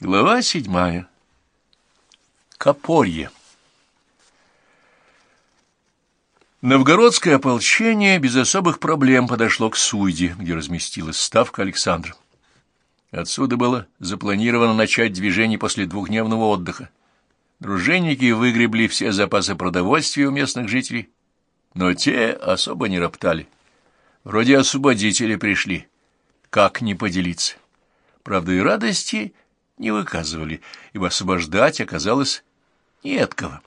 Глава седьмая. Копорье. Новгородское ополчение без особых проблем подошло к Суйде, где разместилась ставка Александра. Отсюда было запланировано начать движение после двухдневного отдыха. Дружинники выгребли все запасы продовольствия у местных жителей, но те особо не роптали. Вроде освободители пришли. Как не поделиться? Правда, и радости не выказывали, ибо освобождать оказалось не от кого.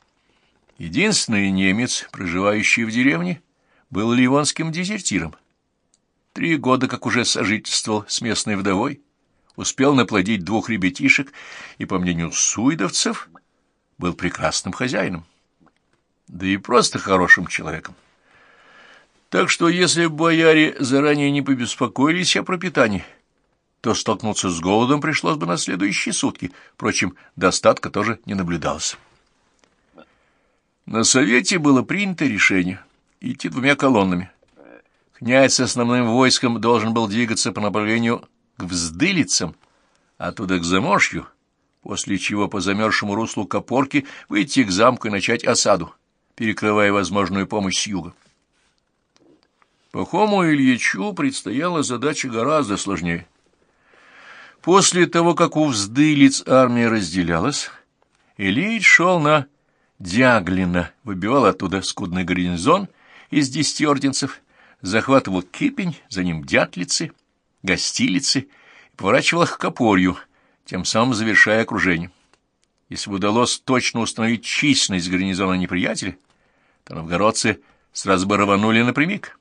Единственный немец, проживающий в деревне, был ливонским дезертиром. Три года как уже сожительствовал с местной вдовой, успел наплодить двух ребятишек и, по мнению суидовцев, был прекрасным хозяином, да и просто хорошим человеком. Так что если бояре заранее не побеспокоились о пропитании, то столкнуться с голодом пришлось бы на следующие сутки. Впрочем, достатка тоже не наблюдалось. На совете было принято решение идти двумя колоннами. Князь с основным войском должен был двигаться по направлению к Вздылицам, оттуда к Заморшью, после чего по замерзшему руслу Копорки выйти к замку и начать осаду, перекрывая возможную помощь с юга. Пахому Ильичу предстояла задача гораздо сложнее — После того, как у вздылиц армия разделялась, Ильич шел на Дяглина, выбивал оттуда скудный гарнизон из десяти орденцев, захватывал Кипень, за ним Дятлицы, Гостилицы и поворачивал их к Копорью, тем самым завершая окружение. Если бы удалось точно установить численность гарнизона неприятеля, то новгородцы сразу бы рванули напрямик.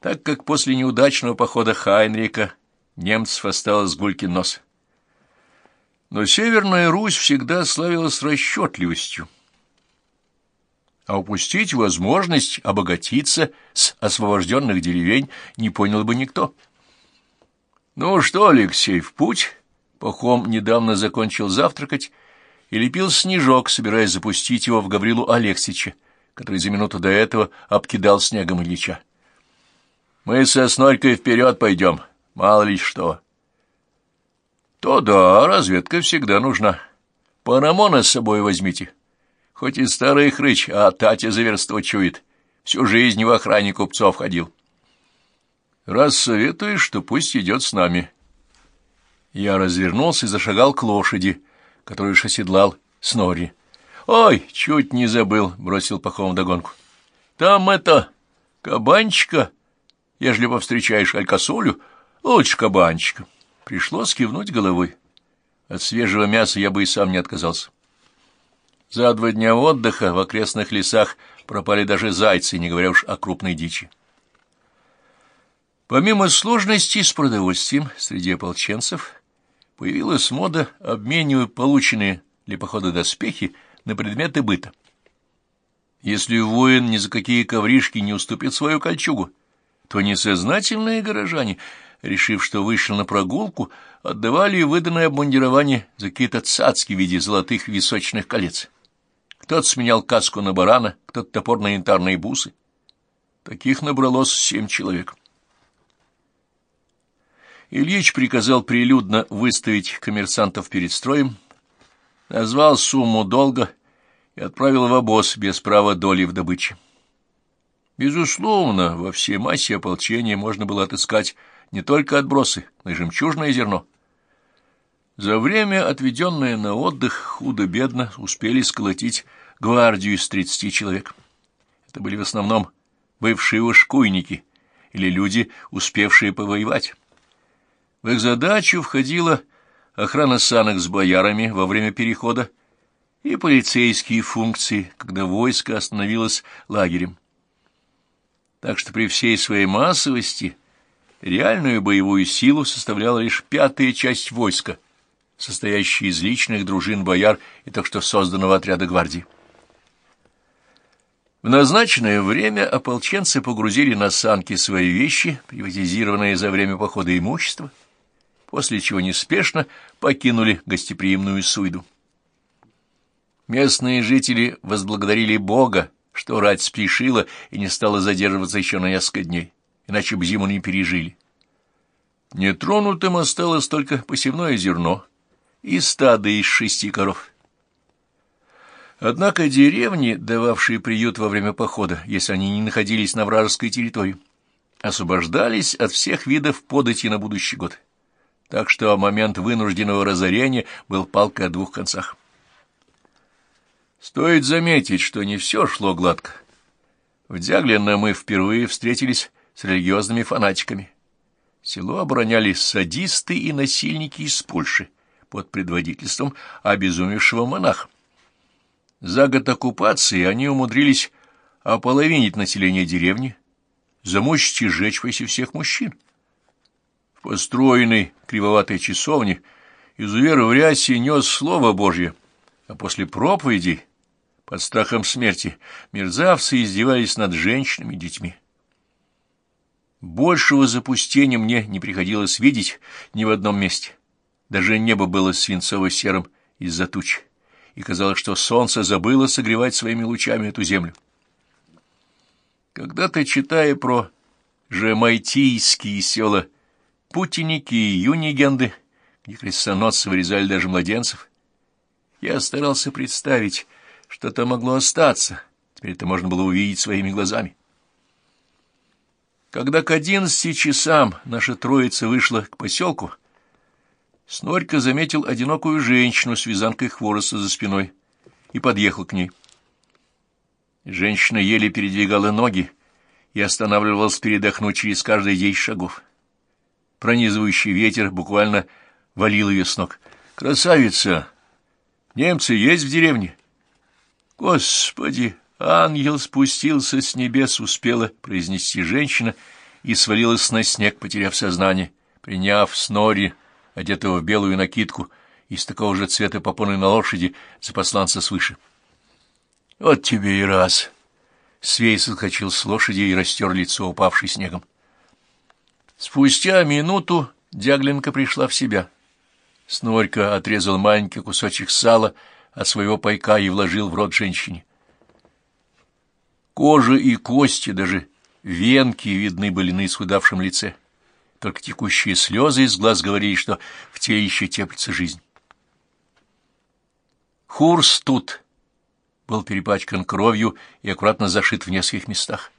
Так как после неудачного похода Хайнрика немцев осталось гулькин нос. Но Северная Русь всегда славилась расчетливостью. А упустить возможность обогатиться с освобожденных деревень не понял бы никто. Ну что, Алексей, в путь? Пахом недавно закончил завтракать и лепил снежок, собираясь запустить его в Гаврилу Алексича, который за минуту до этого обкидал снегом Ильича. Мы со Снорькой вперед пойдем, Мало ли что. То да, разведка всегда нужна. Парамона с собой возьмите. Хоть и старый хрыч, а Татя за версту чует. Всю жизнь в охране купцов ходил. Раз советуешь, что пусть идет с нами. Я развернулся и зашагал к лошади, которую уж оседлал Снори. «Ой, чуть не забыл», — бросил Пахом догонку. «Там это, кабанчика, ежели повстречаешь алькасолю, Лучше кабанчика. Пришлось кивнуть головой. От свежего мяса я бы и сам не отказался. За два дня отдыха в окрестных лесах пропали даже зайцы, не говоря уж о крупной дичи. Помимо сложностей с продовольствием среди ополченцев, появилась мода обменивать полученные для похода доспехи на предметы быта. Если воин ни за какие ковришки не уступит свою кольчугу, то несознательные горожане — решив, что вышел на прогулку, отдавали выданное обмундирование за какие-то цацки в виде золотых височных колец. Кто-то сменял каску на барана, кто-то топор на янтарные бусы. Таких набралось семь человек. Ильич приказал прилюдно выставить коммерсантов перед строем, назвал сумму долга и отправил в обоз без права доли в добыче. Безусловно, во всей массе ополчения можно было отыскать не только отбросы, но и жемчужное зерно. За время, отведенное на отдых, худо-бедно успели сколотить гвардию из тридцати человек. Это были в основном бывшие ушкуйники или люди, успевшие повоевать. В их задачу входила охрана санок с боярами во время перехода и полицейские функции, когда войско остановилось лагерем. Так что при всей своей массовости – Реальную боевую силу составляла лишь пятая часть войска, состоящая из личных дружин бояр и так что созданного отряда гвардии. В назначенное время ополченцы погрузили на санки свои вещи, приватизированные за время похода имущества, после чего неспешно покинули гостеприимную Суйду. Местные жители возблагодарили Бога, что рать спешила и не стала задерживаться еще на несколько дней иначе бы зиму не пережили. Нетронутым осталось только посевное зерно, и стадо из шести коров. Однако деревни, дававшие приют во время похода, если они не находились на вражеской территории, освобождались от всех видов подати на будущий год. Так что момент вынужденного разорения был палкой о двух концах. Стоит заметить, что не все шло гладко. В Дяглино мы впервые встретились с религиозными фанатиками. Село обороняли садисты и насильники из Польши под предводительством обезумевшего монаха. За год оккупации они умудрились ополовинить население деревни, замучить и сжечь почти всех мужчин. В построенной кривоватой часовне изувер в рясе нес Слово Божье, а после проповеди, под страхом смерти, мерзавцы издевались над женщинами и детьми. Большего запустения мне не приходилось видеть ни в одном месте. Даже небо было свинцово-серым из-за туч и казалось, что солнце забыло согревать своими лучами эту землю. Когда-то, читая про жемайтийские села, путиники и юнигенды, где крестоносцы вырезали даже младенцев, я старался представить, что там могло остаться, теперь это можно было увидеть своими глазами. Когда к одиннадцати часам наша троица вышла к поселку, Снорька заметил одинокую женщину с вязанкой хвороста за спиной и подъехал к ней. Женщина еле передвигала ноги и останавливалась передохнуть через каждые десять шагов. Пронизывающий ветер буквально валил ее с ног. «Красавица! Немцы есть в деревне?» «Господи! Ангел спустился с небес!» — успела произнести женщина и свалилась на снег, потеряв сознание, приняв снори одетого в белую накидку, из такого же цвета попоны на лошади, за посланца свыше. — Вот тебе и раз! Свей соскочил с лошади и растер лицо, упавший снегом. Спустя минуту Дягленко пришла в себя. Снорька отрезал маленький кусочек сала от своего пайка и вложил в рот женщине. Кожа и кости, даже венки видны были на исхудавшем лице только текущие слезы из глаз говорили, что в теле еще теплится жизнь. Хурс тут был перепачкан кровью и аккуратно зашит в нескольких местах.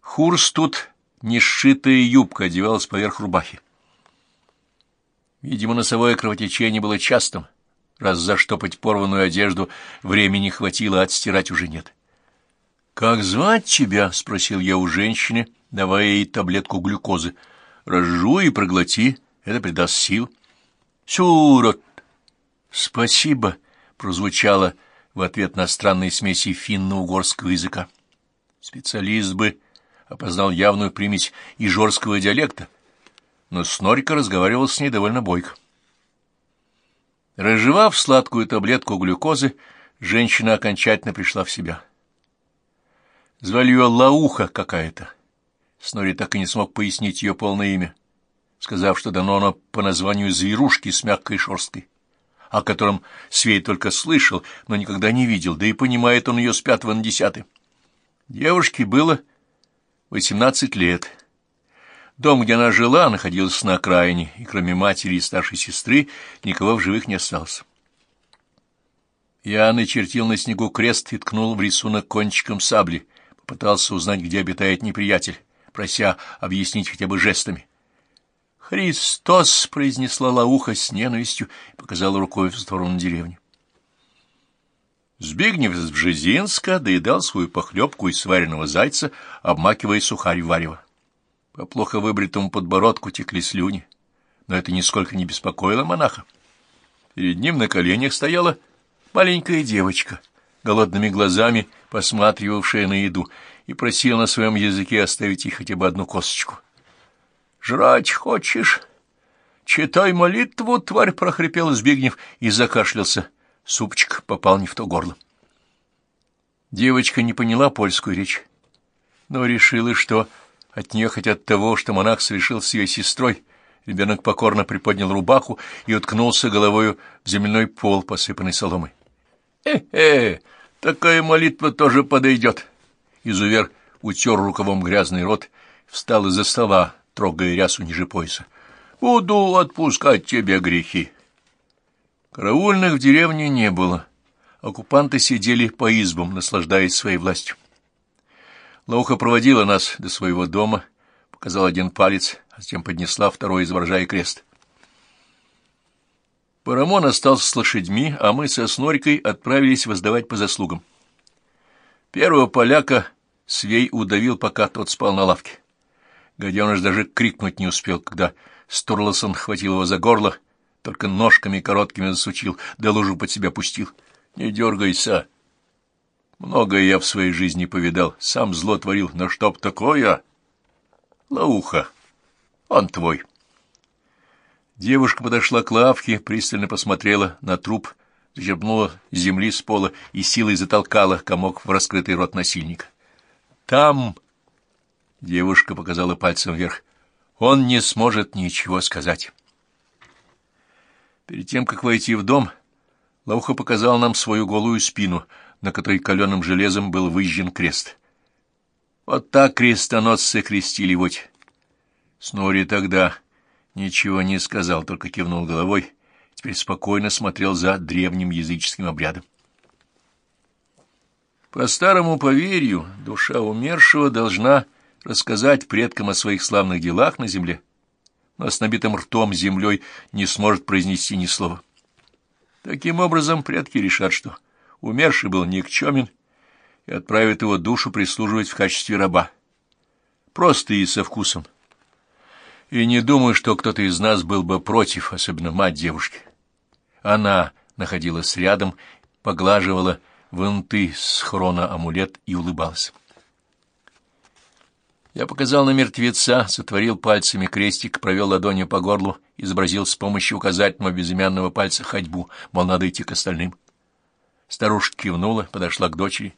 Хурс тут не сшитая юбка одевалась поверх рубахи. Видимо, носовое кровотечение было частым, раз заштопать порванную одежду времени хватило, а отстирать уже нет. — Как звать тебя? — спросил я у женщины, — давая ей таблетку глюкозы. Разжуй и проглоти, это придаст сил. Сюрот! Спасибо, прозвучало в ответ на странные смеси финно-угорского языка. Специалист бы опознал явную примесь ижорского диалекта, но Снорика разговаривал с ней довольно бойко. Разжевав сладкую таблетку глюкозы, женщина окончательно пришла в себя. Звали ее Лауха какая-то. Снори так и не смог пояснить ее полное имя, сказав, что дано оно по названию зверушки с мягкой шерсткой, о котором Свей только слышал, но никогда не видел, да и понимает он ее с пятого на десятый. Девушке было восемнадцать лет. Дом, где она жила, находился на окраине, и кроме матери и старшей сестры никого в живых не осталось. Я начертил на снегу крест и ткнул в рисунок кончиком сабли, попытался узнать, где обитает неприятель прося объяснить хотя бы жестами. «Христос!» — произнесла Лауха с ненавистью и показала рукой в сторону деревни. Збигнев из Бжезинска доедал свою похлебку из сваренного зайца, обмакивая сухарь варево. По плохо выбритому подбородку текли слюни, но это нисколько не беспокоило монаха. Перед ним на коленях стояла маленькая девочка, голодными глазами посматривавшая на еду, и просил на своем языке оставить ей хотя бы одну косточку. — Жрать хочешь? — Читай молитву, тварь, — прохрипел Збигнев и закашлялся. Супчик попал не в то горло. Девочка не поняла польскую речь, но решила, что от нее хотят того, что монах совершил с ее сестрой. Ребенок покорно приподнял рубаху и уткнулся головою в земляной пол, посыпанный соломой. «Э-э, такая молитва тоже подойдет!» Изувер утер рукавом грязный рот, встал из-за стола, трогая рясу ниже пояса. Буду отпускать тебе грехи. Караульных в деревне не было. Оккупанты сидели по избам, наслаждаясь своей властью. Лауха проводила нас до своего дома, показала один палец, а затем поднесла второй, изображая крест. Парамон остался с лошадьми, а мы со Снорикой отправились воздавать по заслугам. Первого поляка Свей удавил, пока тот спал на лавке. Гаденыш даже крикнуть не успел, когда Стурлосон хватил его за горло, только ножками короткими засучил, да лужу под себя пустил. «Не дергайся!» Многое я в своей жизни повидал, сам зло творил, но чтоб такое... Лауха, он твой. Девушка подошла к лавке, пристально посмотрела на труп, зачерпнула земли с пола и силой затолкала комок в раскрытый рот насильника. «Там...» — девушка показала пальцем вверх. «Он не сможет ничего сказать». Перед тем, как войти в дом, Лауха показал нам свою голую спину, на которой каленым железом был выжжен крест. Вот так крестоносцы крестили вот. Снори тогда ничего не сказал, только кивнул головой, теперь спокойно смотрел за древним языческим обрядом. По старому поверью, душа умершего должна рассказать предкам о своих славных делах на земле, но с набитым ртом землей не сможет произнести ни слова. Таким образом, предки решат, что умерший был никчемен, и отправят его душу прислуживать в качестве раба. Просто и со вкусом. И не думаю, что кто-то из нас был бы против, особенно мать девушки. Она находилась рядом, поглаживала вынутый с хрона амулет и улыбалась. Я показал на мертвеца, сотворил пальцами крестик, провел ладонью по горлу, изобразил с помощью указательного безымянного пальца ходьбу, мол, надо идти к остальным. Старушка кивнула, подошла к дочери.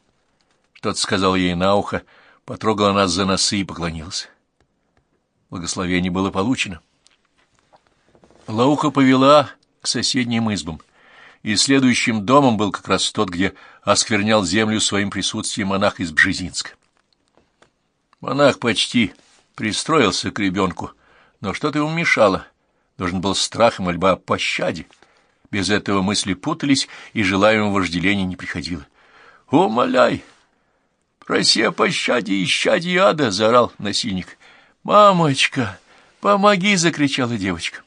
Что-то сказал ей на ухо, потрогала нас за носы и поклонилась. Благословение было получено. Лауха повела к соседним избам, и следующим домом был как раз тот, где осквернял землю своим присутствием монах из Бжезинска. Монах почти пристроился к ребенку, но что-то ему мешало. Должен был страх и мольба о пощаде. Без этого мысли путались, и желаемого вожделения не приходило. «Умоляй!» «Проси о пощаде и щаде ада!» — заорал насильник. «Мамочка, помоги!» — закричала девочка.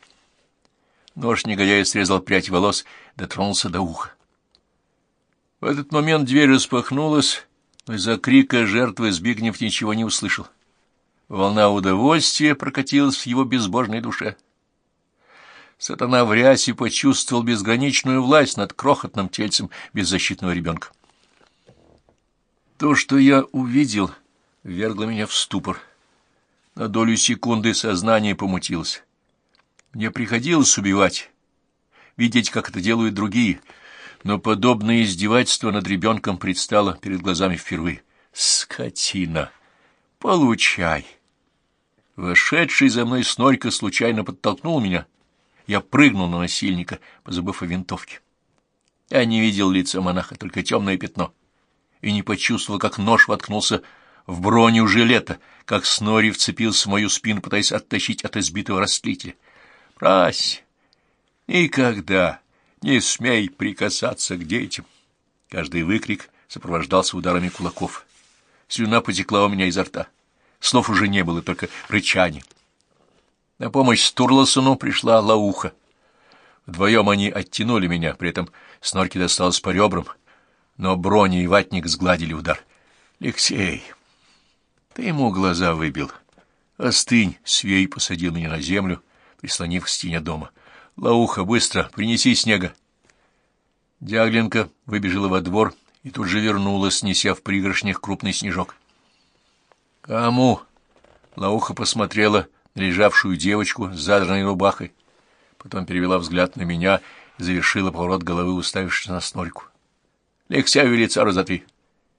Нож негодяя срезал прядь волос, дотронулся до уха. В этот момент дверь распахнулась, но из-за крика жертвы Збигнев ничего не услышал. Волна удовольствия прокатилась в его безбожной душе. Сатана в рясе почувствовал безграничную власть над крохотным тельцем беззащитного ребенка. То, что я увидел, ввергло меня в ступор. На долю секунды сознание помутилось. Мне приходилось убивать, видеть, как это делают другие, но подобное издевательство над ребенком предстало перед глазами впервые. Скотина! Получай! Вошедший за мной снорька случайно подтолкнул меня. Я прыгнул на насильника, позабыв о винтовке. Я не видел лица монаха, только темное пятно — и не почувствовал, как нож воткнулся в броню жилета, как Снори вцепился в мою спину, пытаясь оттащить от избитого растлителя. «Прась! Никогда не смей прикасаться к детям!» Каждый выкрик сопровождался ударами кулаков. Слюна потекла у меня изо рта. Слов уже не было, только рычание. На помощь Стурлосону пришла лауха. Вдвоем они оттянули меня, при этом Снорки досталось по ребрам — но броня и ватник сгладили удар. «Алексей, ты ему глаза выбил. Остынь!» — Свей посадил меня на землю, прислонив к стене дома. «Лауха, быстро, принеси снега!» Дягленко выбежала во двор и тут же вернулась, неся в пригоршнях крупный снежок. «Кому?» Лауха посмотрела лежавшую девочку с задранной рубахой, потом перевела взгляд на меня и завершила поворот головы, уставившись на снорьку. Лексяю лица разотри.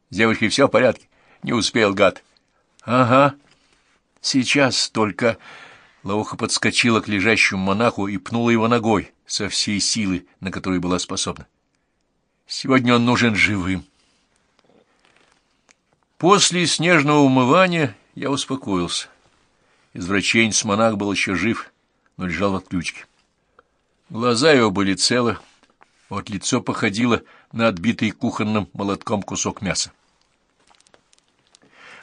С девочкой все в порядке. Не успел, гад. Ага. Сейчас только... Лауха подскочила к лежащему монаху и пнула его ногой со всей силы, на которую была способна. Сегодня он нужен живым. После снежного умывания я успокоился. Извращенец монах был еще жив, но лежал в отключке. Глаза его были целы, вот лицо походило на отбитый кухонным молотком кусок мяса.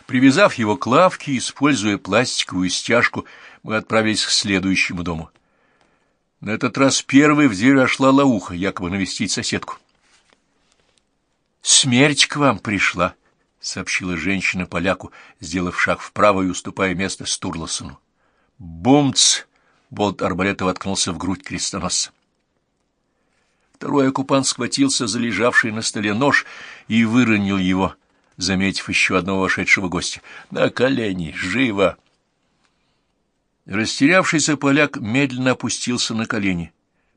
Привязав его к лавке, используя пластиковую стяжку, мы отправились к следующему дому. На этот раз первой в дверь вошла Лауха, якобы навестить соседку. «Смерть к вам пришла», — сообщила женщина поляку, сделав шаг вправо и уступая место Стурлосону. «Бумц!» — болт арбалета воткнулся в грудь крестоносца. Второй оккупант схватился за лежавший на столе нож и выронил его, заметив еще одного вошедшего гостя. «На колени! Живо!» Растерявшийся поляк медленно опустился на колени,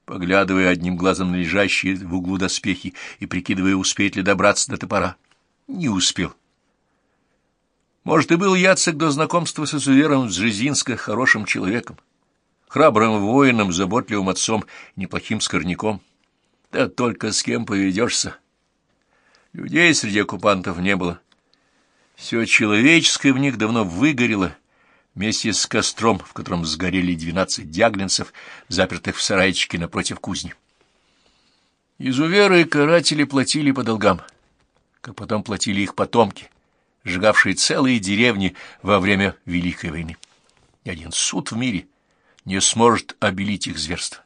поглядывая одним глазом на лежащие в углу доспехи и прикидывая, успеет ли добраться до топора. Не успел. Может, и был Яцек до знакомства с изувером Дзержинска хорошим человеком, храбрым воином, заботливым отцом, неплохим скорняком. Да только с кем поведешься. Людей среди оккупантов не было. Все человеческое в них давно выгорело, вместе с костром, в котором сгорели двенадцать дяглинцев, запертых в сарайчике напротив кузни. Изуверы и каратели платили по долгам, как потом платили их потомки, сжигавшие целые деревни во время Великой войны. Ни один суд в мире не сможет обелить их зверство.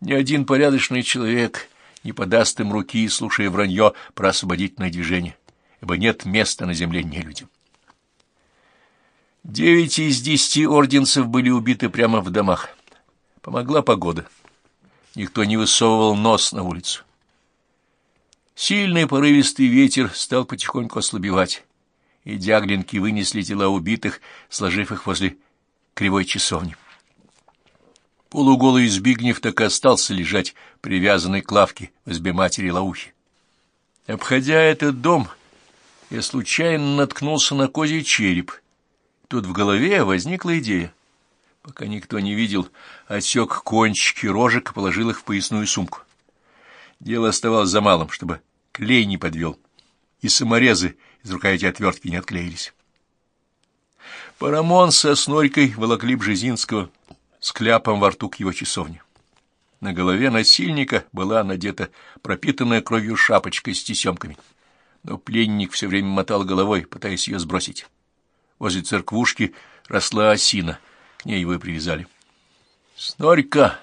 Ни один порядочный человек не подаст им руки, слушая вранье про освободительное движение, ибо нет места на земле нелюдям. Девять из десяти орденцев были убиты прямо в домах. Помогла погода. Никто не высовывал нос на улицу. Сильный порывистый ветер стал потихоньку ослабевать, и дяглинки вынесли тела убитых, сложив их возле кривой часовни. Полуголый Збигнев так и остался лежать, привязанный к лавке в избе матери Лаухи. Обходя этот дом, я случайно наткнулся на козий череп — Тут в голове возникла идея. Пока никто не видел, отсек кончики рожек и положил их в поясную сумку. Дело оставалось за малым, чтобы клей не подвел, и саморезы из рукояти отвертки не отклеились. Парамон со снорькой волокли Бжезинского с кляпом во рту к его часовне. На голове насильника была надета пропитанная кровью шапочка с тесемками, но пленник все время мотал головой, пытаясь ее сбросить. Возле церквушки росла осина. К ней его привязали. — Снорька,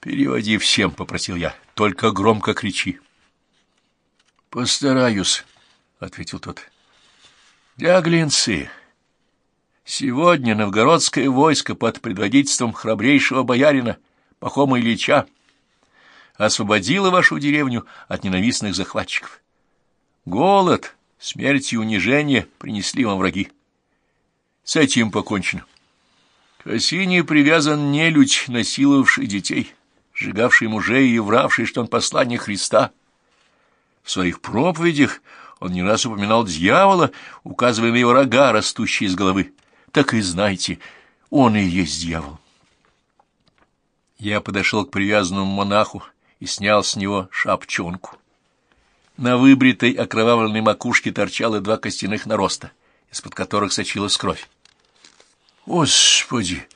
переводи всем, — попросил я. — Только громко кричи. — Постараюсь, — ответил тот. — Дяглинцы, сегодня новгородское войско под предводительством храбрейшего боярина Пахома Ильича освободило вашу деревню от ненавистных захватчиков. Голод, смерть и унижение принесли вам враги. С этим покончено. К осине привязан нелюдь, насиловавший детей, сжигавший мужей и вравший, что он посланник Христа. В своих проповедях он не раз упоминал дьявола, указывая на его рога, растущие из головы. Так и знайте, он и есть дьявол. Я подошел к привязанному монаху и снял с него шапчонку. На выбритой окровавленной макушке торчало два костяных нароста — из-под которых сочилась кровь. «Господи!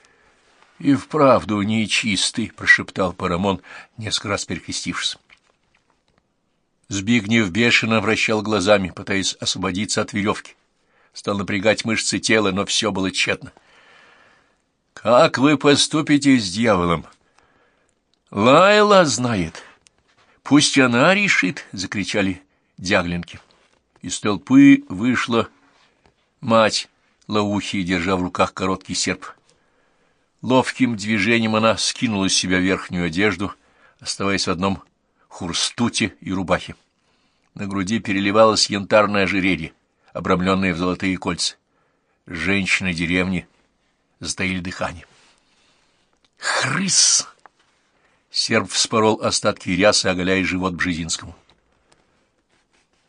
И вправду нечистый!» — прошептал Парамон, несколько раз перекрестившись. Збигнев бешено вращал глазами, пытаясь освободиться от веревки. Стал напрягать мышцы тела, но все было тщетно. «Как вы поступите с дьяволом?» «Лайла знает. Пусть она решит!» — закричали дяглинки. Из толпы вышла Мать Лаухи, держа в руках короткий серп. Ловким движением она скинула с себя верхнюю одежду, оставаясь в одном хурстуте и рубахе. На груди переливалось янтарное ожерелье, обрамленное в золотые кольца. Женщины деревни затаили дыхание. «Хрыс!» Серб вспорол остатки рясы, оголяя живот Бжезинскому.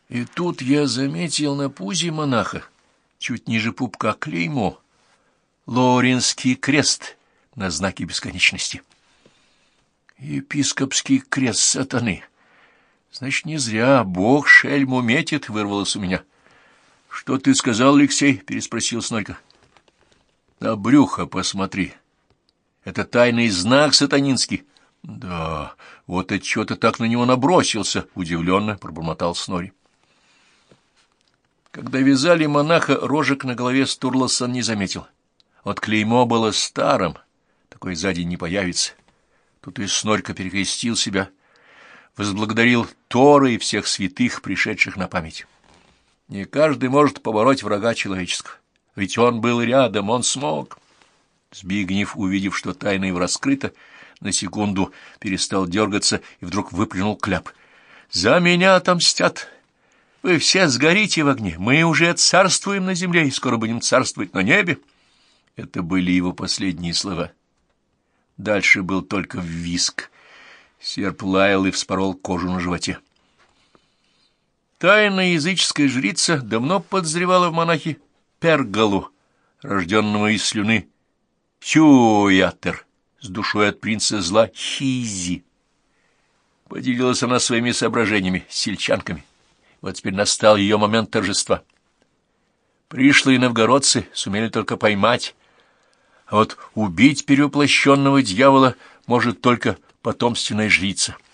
И тут я заметил на пузе монаха чуть ниже пупка клеймо. Лоринский крест на знаке бесконечности. Епископский крест сатаны. Значит, не зря Бог шельму метит, вырвалось у меня. — Что ты сказал, Алексей? — переспросил Снойка. — На брюхо посмотри. Это тайный знак сатанинский. Да, вот от чего-то так на него набросился, удивленно пробормотал Снори. Когда вязали монаха, рожек на голове Стурлосон не заметил. Вот клеймо было старым, такой сзади не появится. Тут и Снорька перекрестил себя, возблагодарил Тора и всех святых, пришедших на память. Не каждый может побороть врага человеческого, ведь он был рядом, он смог. Збигнев, увидев, что тайна его раскрыта, на секунду перестал дергаться и вдруг выплюнул кляп. «За меня отомстят! Вы все сгорите в огне! Мы уже царствуем на земле и скоро будем царствовать на небе!» Это были его последние слова. Дальше был только виск. Серп лаял и вспорол кожу на животе. Тайная языческая жрица давно подозревала в монахе Пергалу, рожденного из слюны Хюятер, с душой от принца зла Хизи. Поделилась она своими соображениями с сельчанками. Вот теперь настал ее момент торжества. Пришлые новгородцы сумели только поймать, а вот убить перевоплощенного дьявола может только потомственная жрица —